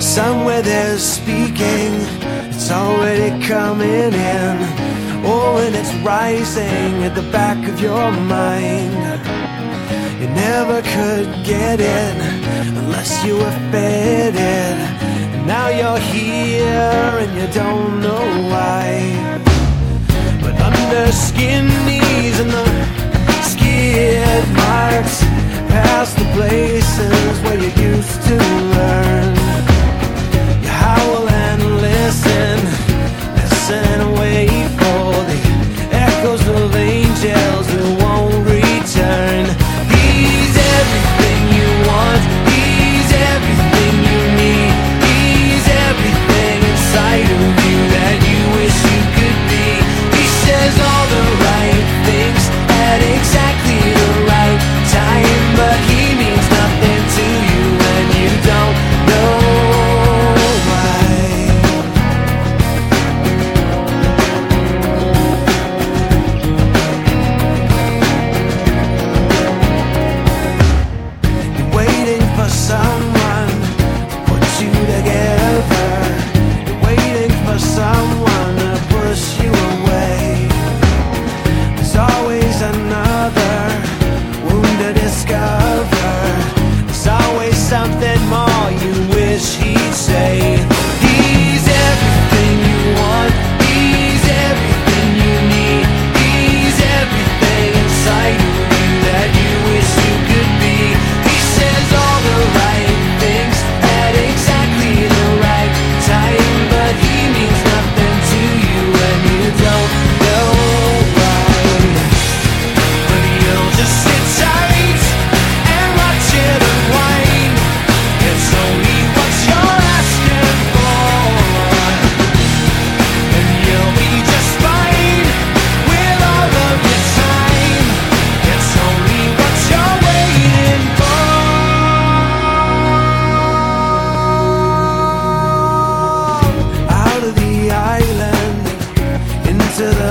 Somewhere there's speaking, it's already coming in. Oh, and it's rising at the back of your mind. You never could get it unless you were fed it. Now you're here and you don't know why. But under skin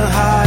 How.